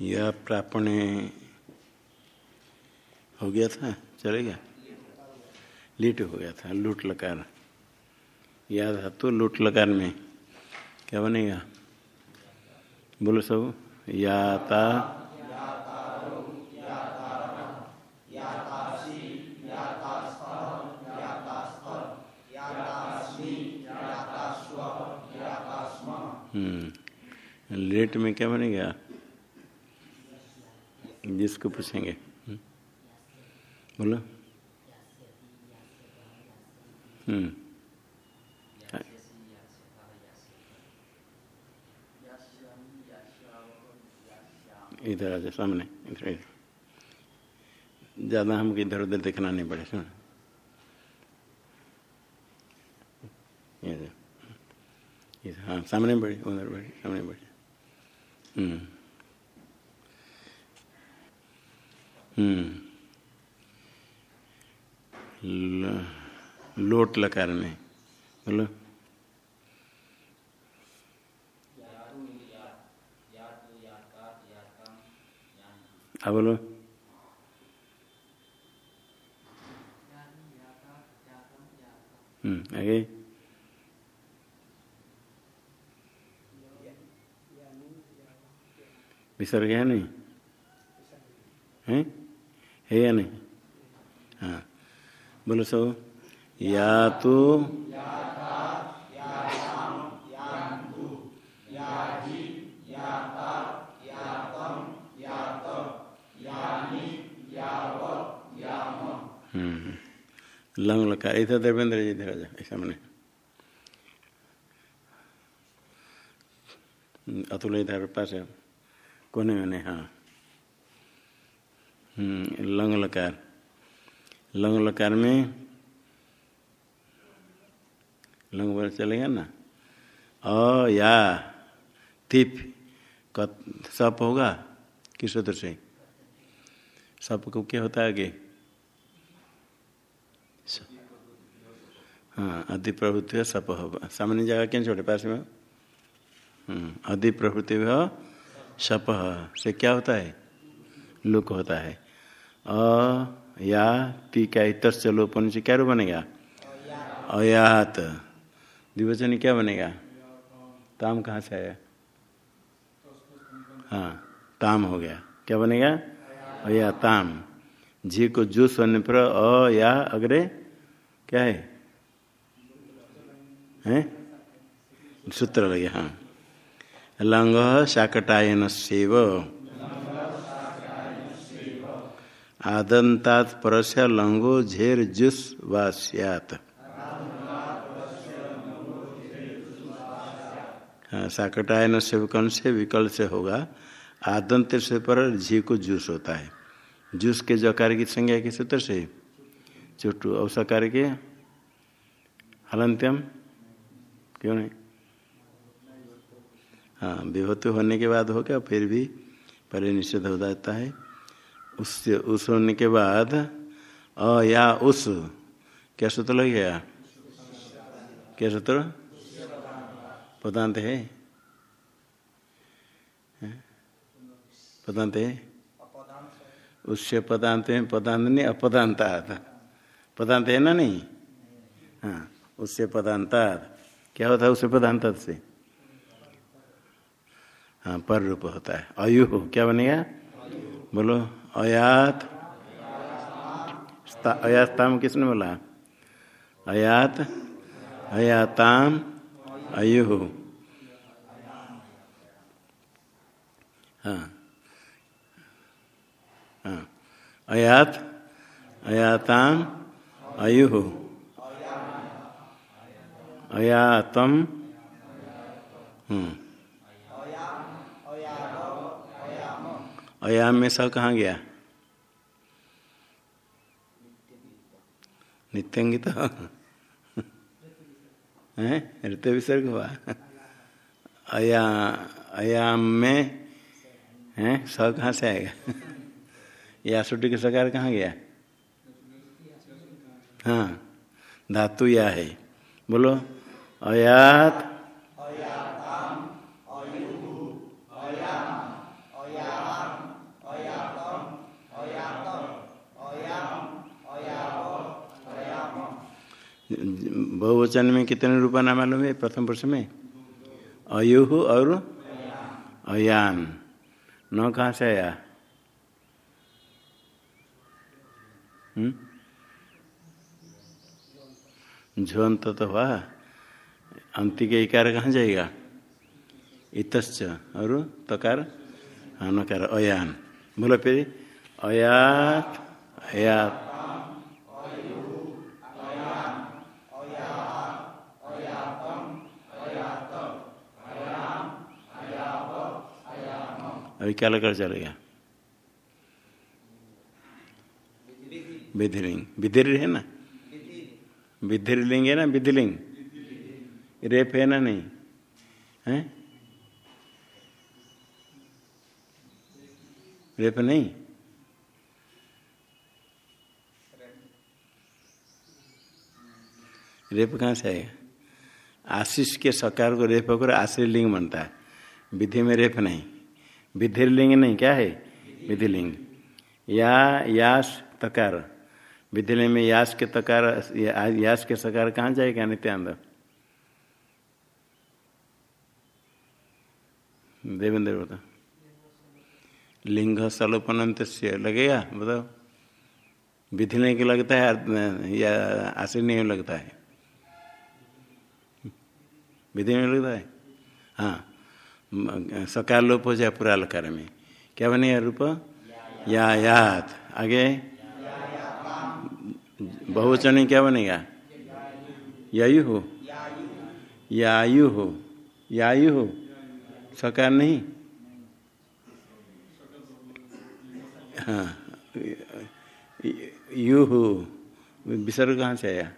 यह प्रापणे हो गया था? चलेगा लीट हो गया था, लूट लकार। याद था तो लूट लकार में। क्या बनेगा? बोलो सब। याता हम्म लेट में क्या बनेगा? जिसको पूछेंगे। हम्म। बोलो। हम्म। इधर आ जाए सामने, इधर इधर। ज़्यादा हमको इधर उधर देखना नहीं पड़े, सुन। हाँ सामने बढ़े उधर बढ़े सामने बढ़े हम्म। लोट लकार में बोलो। अब बोलो। हम्म आगे। विसर्ग है नहीं? है? है या नहीं? हाँ। बोलो सब या तो लंग लकार इधर देवेंद्र जी इधर जा सामने अतुल इधर पास है। कोने में हाँ। लंग लकार। लंग लकार में लंग बोल चलेगा ना? अ, या, तिप, कत, सप होगा? किस सूत्र से? सप को क्या होता है आगे? हाँ अधि प्रभुत्व सप होगा। सामान्य जगह क्या छोटे पास में? अधि प्रभुति सप से क्या होता है? लुक होता है। अ, या, ती का इतस लोपन से क्या रूप बनेगा? अयात. द्विवचन क्या बनेगा? ताम कहाँ से आया? हाँ ताम हो गया। क्या बनेगा? अया, ताम। जी को जूस होने पर अ, या, अग्रे, क्या है? हैं? सूत्र लगे हाँ। लंग शाकटायन सेव आदंतात परस्य लंगो झेर जुस वा हाँ साकटायन सेवकन से विकल्प से होगा। आदंत से पर झी को जूस होता है। जूस के जकार की संज्ञा के सूत्र से चुट्टू अवसकार के हलंत्यम, क्यों नहीं? हाँ विभत्ति होने के बाद हो गया फिर भी पहले निषेध हो जाता है। उससे उस होने के बाद, अ, या उस, क्या सूत्र लग गया? क्या सूत्र? पदांत है। पदांत है। उससे पदांत में पदांत नहीं अपदांत पदांत है ना नहीं? हाँ उससे पदांता क्या होता है उससे पदांत से? हाँ पर रूप होता है। अयु, क्या बनेगा? बोलो। अयात अयाताम किसने बोला? अयात अयाताम अयु हाँ। हाँ। अयात अयाताम अयु अयातम हम्म। अयाम में सब कहाँ गया? नित्यंगित। है? ऋतु विसर्ग हुआ। अया अयाम में, है? स कहाँ से आएगा? या सुटी के सकार कहाँ गया? हाँ धातु या है। बोलो। अयात बहुवचन में कितने रूपा नाम मालूम है? प्रथम पुरुष में? अयु और अयान। न कहाँ से आया? झोंत तो हुआ। अंति के इकार कहाँ जाएगा? इतश्च और तकार? हाँ नकार। अयान। बोलो फिर। अयात अयात। अभी क्या लगा चलेगा विधिलिंग। विधिर है ना? विधिलिंग है ना? विधिलिंग। रेप है ना नहीं? है? रेप नहीं? रेप कहाँ से आएगा? आशीष के सकार को रेप होकर आश्रय लिंग बनता है। विधि में रेप नहीं। विधि लिंग नहीं, क्या है? विधि लिंग या, यास, तकार। विधि में यास के तकार यास के सकार कहाँ जाएगा, नित्यानंद? देवेंद्र बता लिंग सलोपनंत से लगेगा? बताओ। विधि नहीं के लगता है, या आश्रय नहीं लगता है? विधि में लगता है? हाँ। सकार लोप हो जाए पूरा लकार में क्या बनेगा रूप? या यात आगे? बहुवचन क्या बनेगा यायु हो? यायु हो यायु हो सकार नहीं? हाँ। यू हो विसर्ग कहाँ से आया?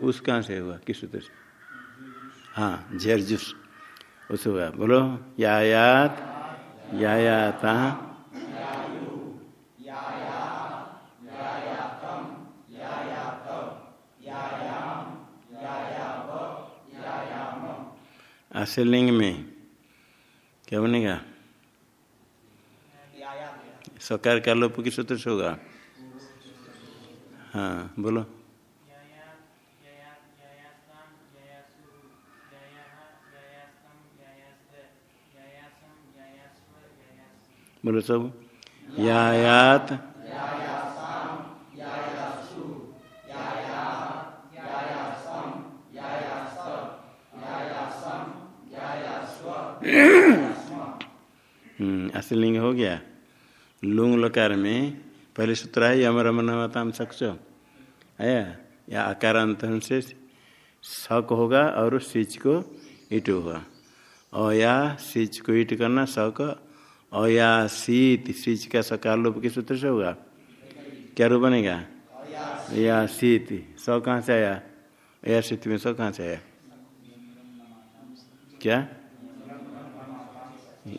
उस कहाँ से हुआ। किस सूत्र से? हाँ झेर उस बोलो, यायात, यायाता। आशीलिंग में। क्या बनेगा? सकार का लोप किस सूत्र से होगा। हाँ बोलो। बोलो सब। यायात। अश्लिंग हो गया। लुंग लकार में पहले सूत्र है, यम रमनवताम सक्ष। आया? या आकार अंत से शक होगा और सिच को ईट होगा। और या सिच को ईट करना शक अया शीत सिच का सकार लोप के सूत्र से होगा क्या रूप बनेगा या शीत स कहाँ से आया या में स कहाँ से आया क्या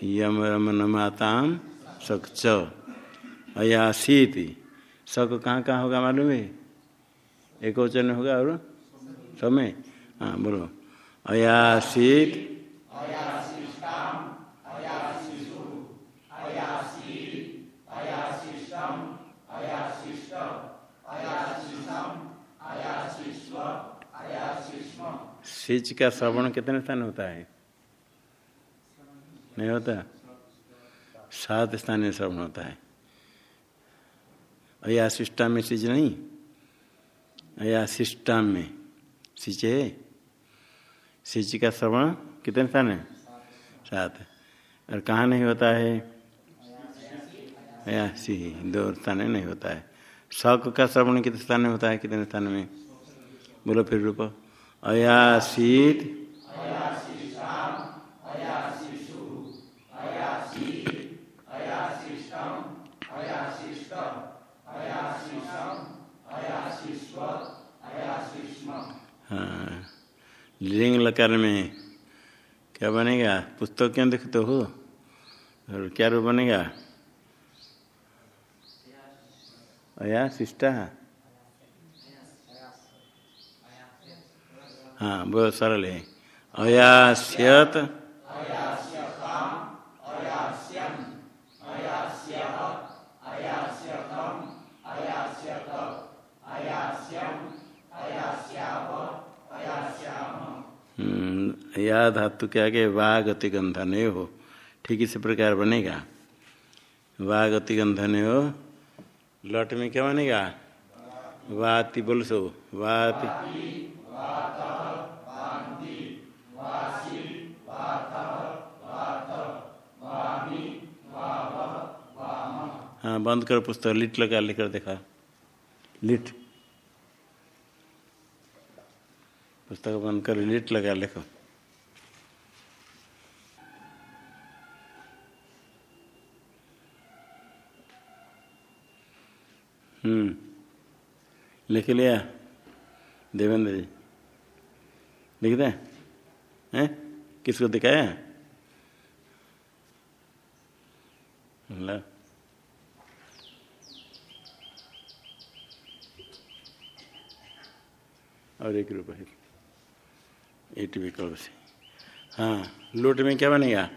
यम रमन माताम सक्च अयासीत सक कहाँ कहाँ होगा मालूम है एक वचन होगा और समय हाँ बोलो अयासीत सिच का श्रवण कितने स्थान होता है? नहीं होता? सात स्थान श्रवण होता है। अया शिष्टा में सिच नहीं। अया शिष्टा में सिच है। सिच का श्रवण कितने स्थान है? सात। और कहाँ नहीं होता है? अया सी दो स्थान नहीं होता है। शक का श्रवण कितने स्थान में होता है? कितने स्थान में? बोलो फिर रूप। अयासीत। हाँ। लिंग लकार में क्या बनेगा? पुस्तक क्यों देखते हो? और क्या रूप बनेगा? अया शिष्टा हाँ बहुत सरल है अयास्यत। हम्म, तो या धातु के आगे वागति गंधन हो। ठीक इसी प्रकार बनेगा। वागति गंधन हो। लट में क्या बनेगा? वाति, बोल सो, वाति। हाँ बंद करो पुस्तक लिट लगा लेकर देखा। लिट। पुस्तक बंद कर लिट लगा लिखो। हम्म लिख लिया देवेंद्र जी। लिख दे हैं? किसको दिखाया? ला। और एक रुपये एट विकल्प से हाँ लूट में क्या बनेगा?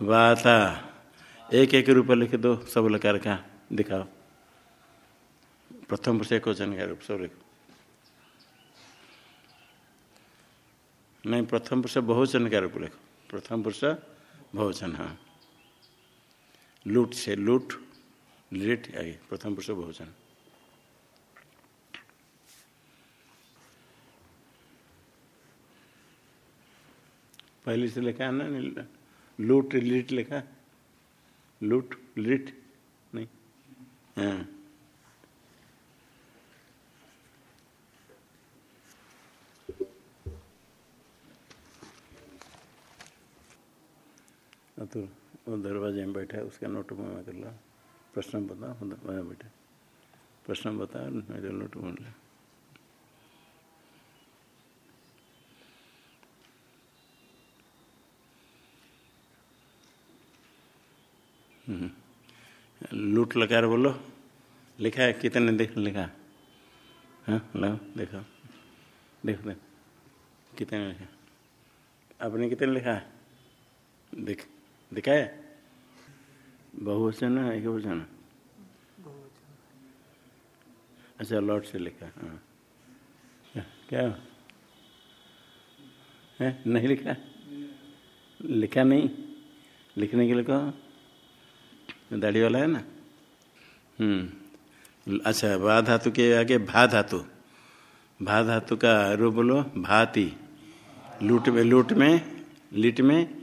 वाता। एक एक रुपये लिख दो, सब लकार का, दिखाओ। प्रथम पुरुष एक का रूप, सब लिखो। नहीं, प्रथम पुरुष बहुवचन का रूप लिखो। प्रथम पुरुष बहुवचन हाँ। लूट से लूट, लिट, आगे। प्रथम पुरुष बहुवचन। पहले से लिखा है ना लूट, लिट लिखा लूट, लिट, नहीं। हाँ। अतुल, वो दरवाजे में बैठा है, उसका नोट में कर लो प्रश्न बता वहाँ बैठे प्रश्न बता मेरे नोट में ले। लूट लगा बोलो। लिखा है? कितने देख लिखा हाँ? लो, देखो। देखो, देख। कितने लिखा आपने कितने लिखा देख, दिखा है? बहुवचन है, एक वचन अच्छा लॉट से लिखा हाँ। क्या? है, नहीं लिखा? लिखा नहीं? लिखने के लिए कहो? दाढ़ी वाला है ना? हम्म। अच्छा भा धातु के आगे भा धातु। भा धातु का रो बोलो, भाती। लूट में लूट में, लिट में,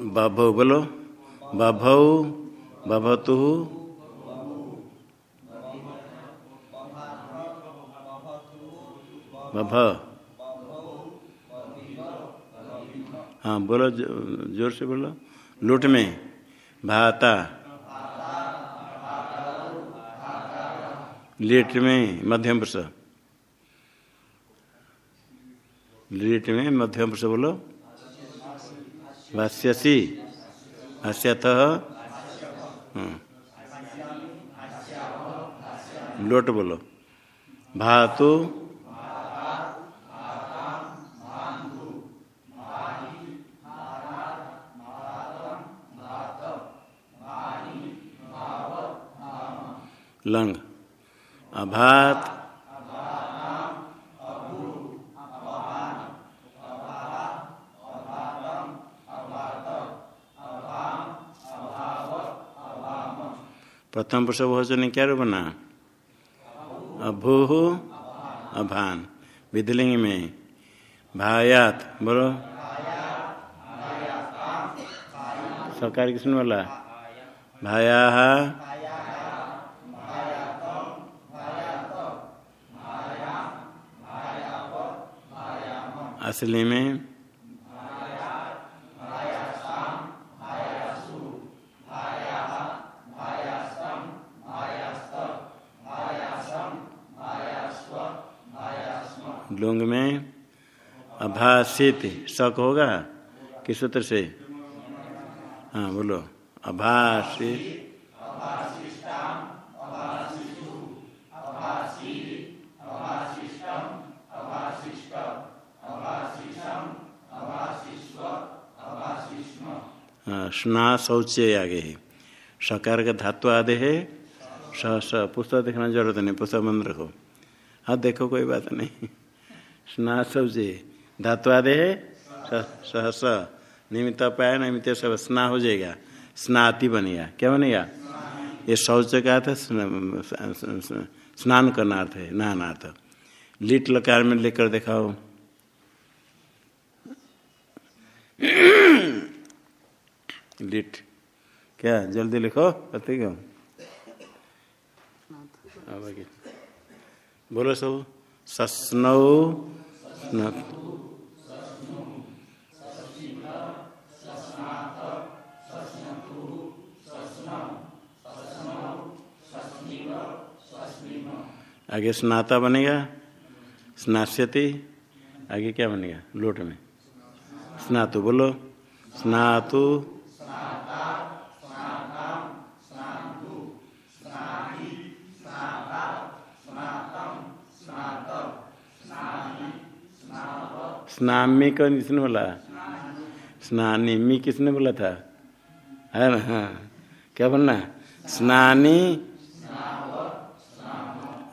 बभौ बोलो, बभौ, बभतु। बभ। हाँ बोलो ज़ोर से बोलो। लूट में। भाता। लेट में मध्यम पुरुष। लेट में मध्यम पुरुष बोलो। भाष्यसी। भाष्यत। लोट बोलो। भातु। लंग। अभात प्रथम पुरुष भोजन क्या रूप बना? अभू अभान। विधिलिंग में। भायात, बोलो। सरकार किसने बोला? भाया असली में। लुंग में अभाषित शक होगा? किस सूत्र से? हाँ बोलो। अभाषित स्ना शौच्य आगे है सकार का धातु आदि है स स पुस्तक देखना ज़रूरत नहीं, पुस्तक बंद रखो। हाँ देखो, कोई बात नहीं। स्ना शौच्य। धातुआदे है सहस निमित्त पाया, निमित्त सब स्ना हो जाएगा। स्नाति बनेगा। क्या बनेगा? ये शौच का अर्थ स्नान करना अर्थ है नहानार्थ लिट लकार में लेकर दिखाओ। लिट क्या जल्दी लिखो पति क्यों? बोलो सब। सस्नौ आगे स्नाता बनेगा स्नास्यति आगे क्या बनेगा? लोट में। स्नातु बोलो। स्नातु स्नामी का किसने बोला? स्नानी, मी किसने बोला था? है ना? हाँ। क्या बोलना? स्नानी?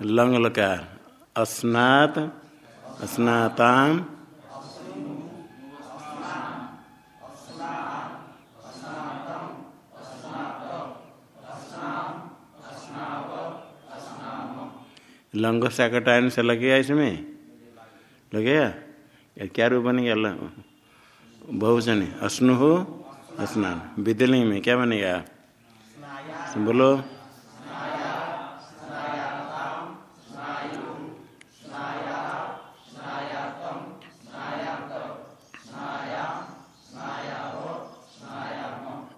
लंग लकार अस्नात स्नाताम लंग साकटायन से लगेगा इसमें? लगेगा क्या रूप बनेगा? अल्लाह। बहुजन अश्नु हो स्नान विद्यलिंग में क्या बनेगा? बोलो।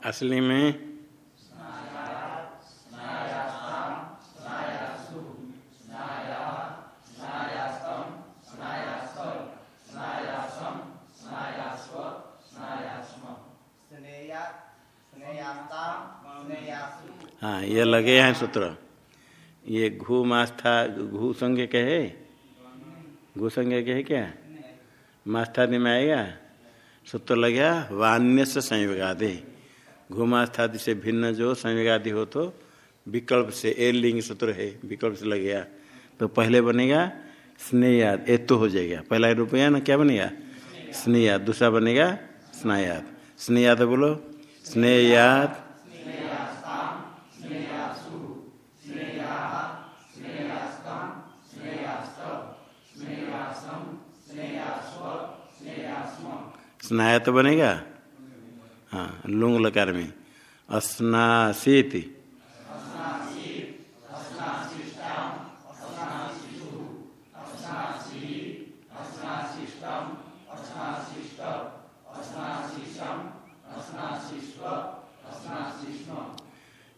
असली में हाँ ये लगे हैं सूत्र। ये घू मास्था, घू संज्ञ के है? घू संज्ञ के है क्या? मास्थादि में आएगा सूत्र लग गया, वान्य से संयोगादि। घुमास्थादि से भिन्न जो संयोगादि हो तो विकल्प से, ए लिंग सूत्र है, विकल्प से लग गया। तो पहले बनेगा स्नेयाद ए तो हो जाएगा। पहला रूप ना, क्या बनेगा? स्नेयाद दूसरा बनेगा, स्नायाद। स्नेयाद बोलो स्नेयाद स्नाया तो बनेगा? हाँ लुंग लकार में। अस्नाशीत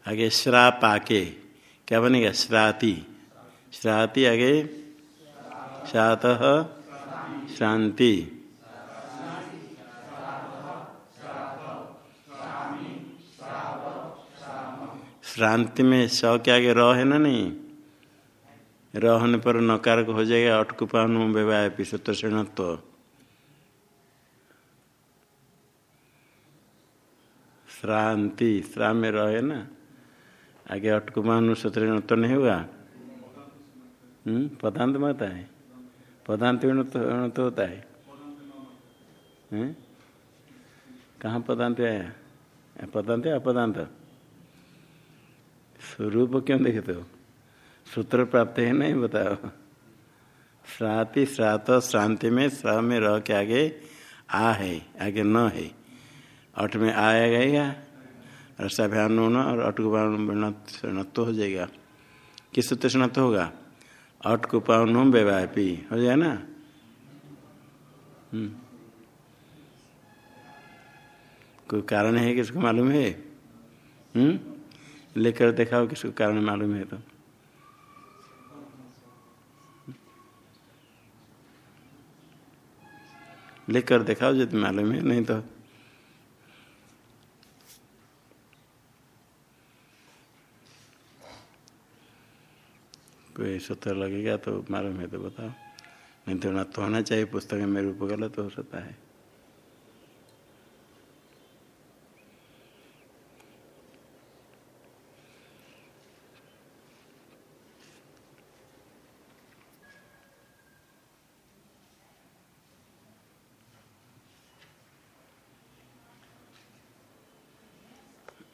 आगे श्राप आके क्या बनेगा? श्राति। श्राति आगे? शात शांति। श्रांति में स के आगे र है ना नहीं? र होने पर नकार हो जाएगा अटकुपान व्यवहार पिछत्र श्रेणत्व श्रांति श्राम में रहे ना? आगे अटकुपान सूत्र तो नहीं हुआ? हम्म पदांत में होता है। पदांत तो होता है। कहाँ पदांत आया? पदांत अपदांत? स्वरूप क्यों देखते हो? सूत्र प्राप्त है नहीं, बताओ। श्राति, श्रात श्रांति में स में रह के आगे आ है, आगे न है। अठ में आया गएगा रसाभ्यान और अटकुपान तो हो जाएगा। किस सूत्र से नत्व होगा? अट अटकुपान व्यवापी, हो जाए ना? कोई कारण है किसको मालूम है? हम्म? लेकर दिखाओ किसको कारण मालूम है तो। लेकर दिखाओ यदि मालूम है, नहीं तो। कोई सूत्र लगेगा तो मालूम है तो बताओ। नहीं तो ना तो होना चाहिए पुस्तक में मेरे ऊपर गलत हो सकता है।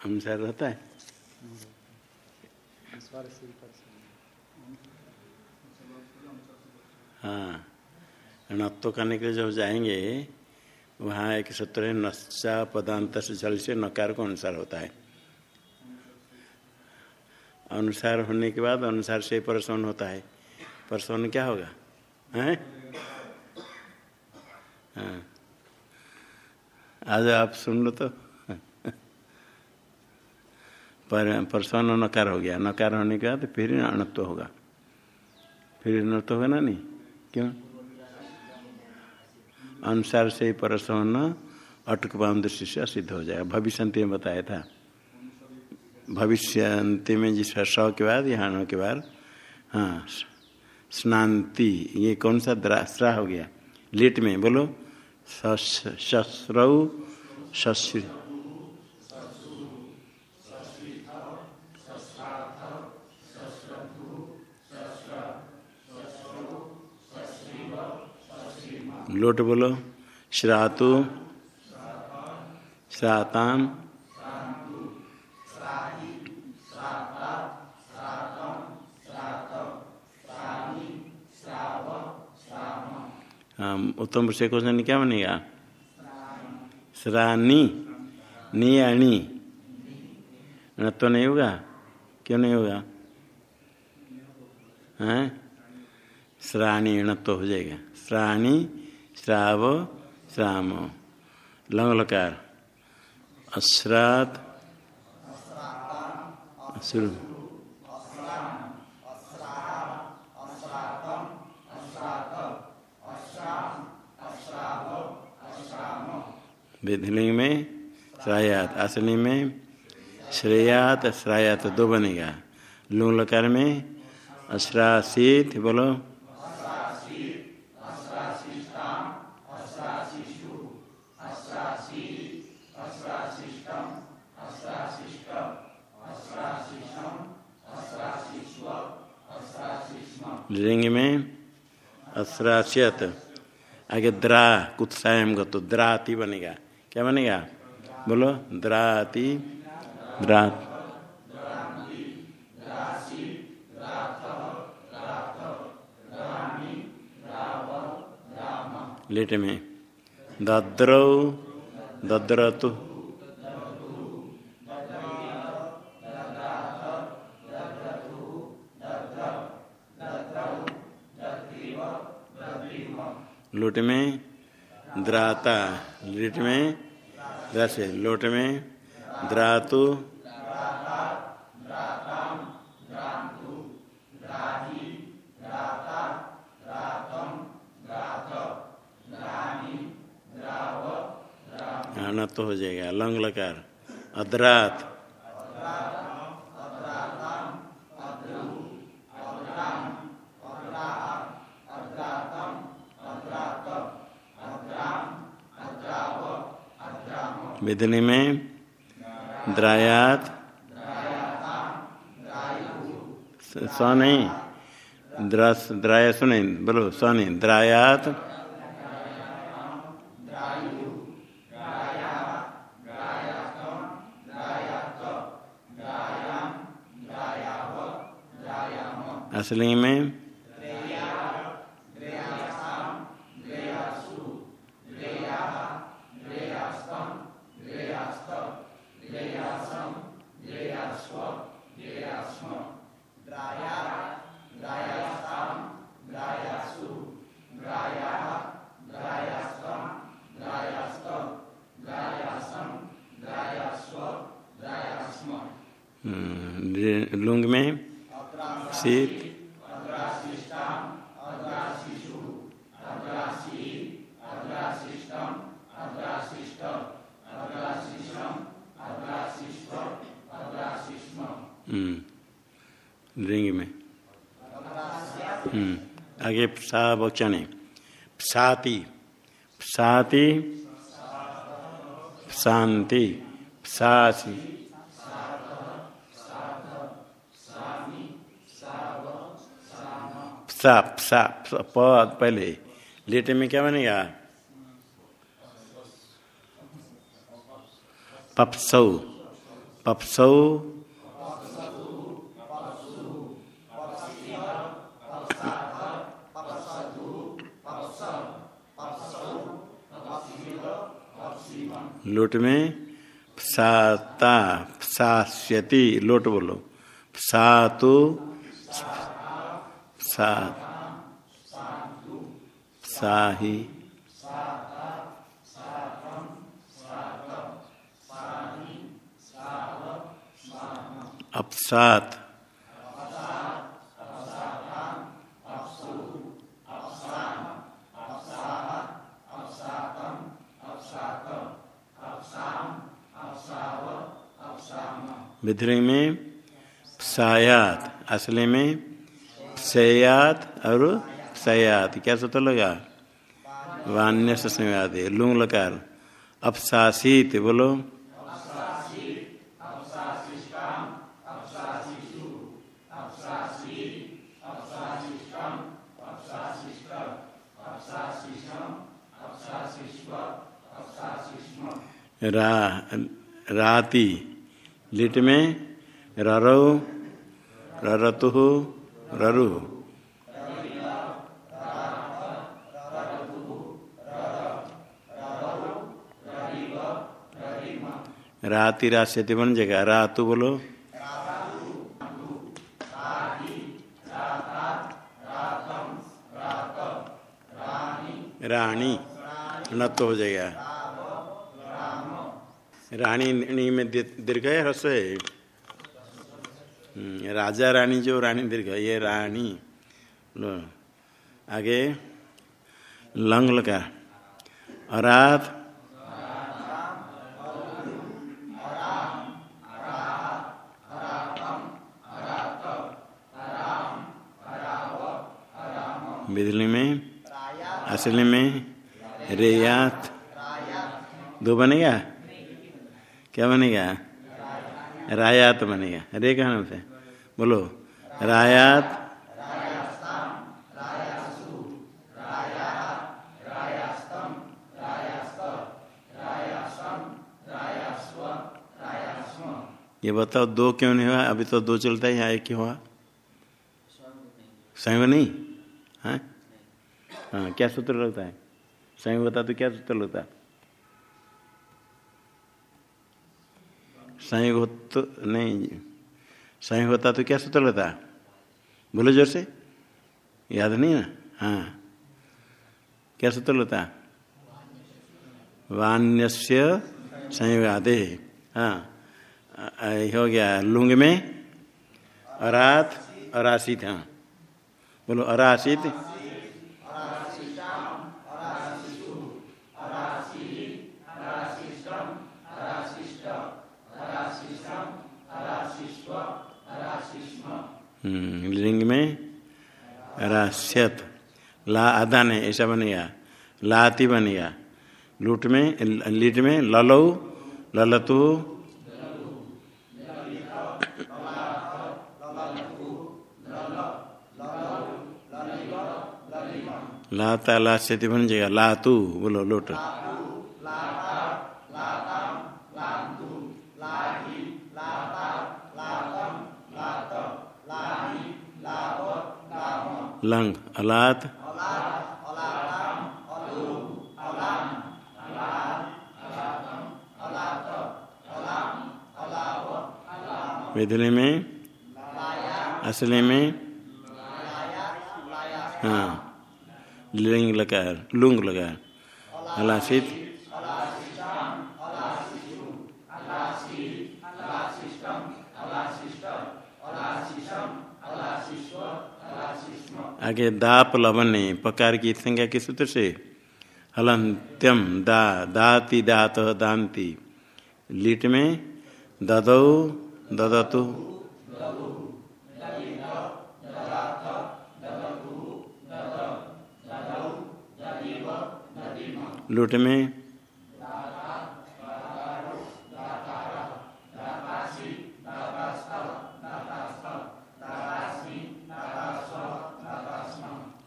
अनुसार रहता है। हाँ नत्व करने के लिए जब जाएँगे, वहाँ एक सूत्र है नशा पदांत से जल से नकार को अनुसार होता है। अनुसार होने के बाद अनुसार से परसवन होता है। परसवन क्या होगा? हैं? हाँ। आज आप सुन लो तो। पर परसवन नकार हो गया। नकार होने के बाद फिर अणत्व होगा। फिर अणत्व होगा ना? नहीं। क्यों? अनुसार से परसवन अटक बाउंड शिष्य सिद्ध हो जाएगा। भविष्य में बताया था। भविष्य में जिस स के बाद, यहाँ के बाद हाँ स्नांति, ये कौन सा द्रास्रा हो गया? लेट में बोलो। शस्रऊ शस्त्र लोट बोलो श्रातु श्राताम उत्तम पुरुष क्वेश्चन क्या बनेगा? श्रानी। नियाणी। तो नहीं होगा? क्यों नहीं होगा? हैं? श्राणी तो हो जाएगा। श्राणी श्राव श्राम। लंग लकार अश्रात शुरू विधिलिंग में श्रायात। आसनी में श्रेयात, श्रायात दो बनेगा। लूंग लकार में अश्रासीत, बोलो। अश्रास्यत आगे द्रा कुत्सायम गो द्राति बनेगा क्या बनेगा बोलो द्राति द्रा लेट में दद्रौ दद्रतु लोट में द्राता, लिट में द्रसे, लोट में द्रातु। तो हो जाएगा लंग लकार अद्रात। विधि में द्रायात। स नहीं। द्रस द्राय सुने। बोलो स नहीं। द्रायात। असली में आगे सा वचन। साति साति शांति सासी सा सा पद पहले। लेटे में क्या बनेगा? पपसौ। पपसौ। लोट में साता सास्यति लोट बोलो। सातु सा सा ही अपसात। विद्रोह में सायात, असले में सयात और सयात। क्या सूत्र लगा? वान्य संवाद लुंग लकार। अपसासित बोलो। रा, राति। लिट में ररौ, ररतु, ररु। राति राशि बन जाएगा रातु बोलो। रानी, नत्व हो जाएगा। रानी में दीर्घ है ह्रस्व है? राजा रानी जो रानी दीर्घ ये रानी। आगे। लंग लगा। अराध। बिजली में। असली में। रेयात। दो बनेगा? क्या बनेगा? रायात बनेगा। रे क्या नाम से? बोलो। रायात। ये बताओ, दो क्यों नहीं हुआ? अभी तो दो चलता है, यहाँ एक ही हुआ। संग नहीं? हाँ? हाँ क्या सूत्र लगता है? संग होता तो क्या सूत्र लगता संयोग हो? तो नहीं। संयोग होता तो क्या सूत्र लगता बोलो ज़ोर से। याद नहीं ना हाँ। क्या सूत्र लगता वान्यस्य संयोग आदे हाँ हो गया लुंग में। अरात, अरासित हाँ। बोलो अरासित। लिंग में रास्यत ला आदान है ऐसा बनेगा लाती बनेगा लूट में, लीट में ललो, ललतु। लाता लास्यति बन जाएगा। लातू बोलो, लोट। लंग अलात वेदने में असले में हाँ लिंग लगा लुंग लगा अलासित आगे दाप लवने पकार की संज्ञा किस सूत्र से? हलंत्यम, दा, दाति, दात, दांति। लीट में, ददौ, ददतु। लुट में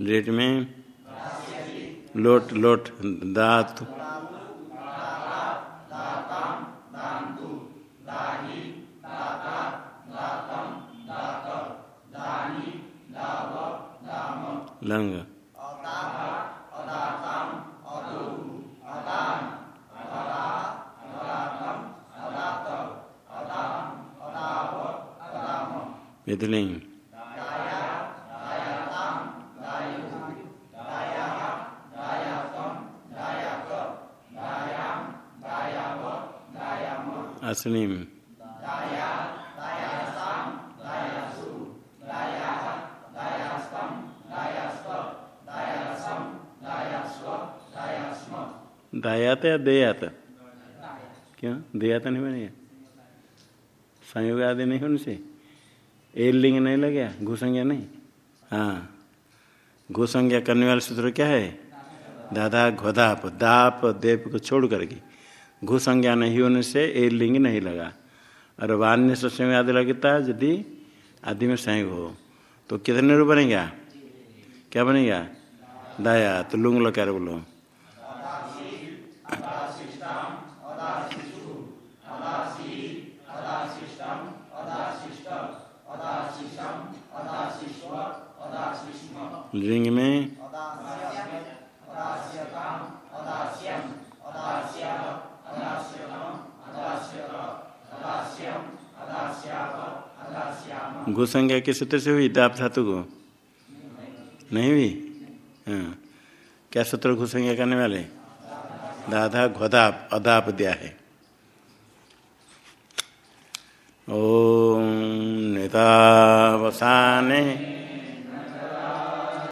डेट में? लोट लोट दात। लंग। मिथिली असलीम दायात या देयात? क्यों? देयात नहीं बनेगा संयोग आदि नहीं होने से? नहीं लगे घुसंज्ञा नहीं? हाँ। घुसंज्ञा करने वाले सूत्र क्या है? दादा घोदाप दाप, देप को छोड़ करके। घु संज्ञा नहीं होने से ए लिंग नहीं लगा। और वान्य संयोग आदि लगता है, यदि आदि में संयोग हो तो कितने रूप बनेगा? क्या बनेगा? दाया तो लुंग लकार बोलो। लिंग में घुसंज्ञा के सूत्र से हुई? दाप धातु को। नहीं हुई? हाँ। क्या सूत्र घु संज्ञा करने वाले? दाधा घोदाप अदाप दिया है। ओम नेतावसाने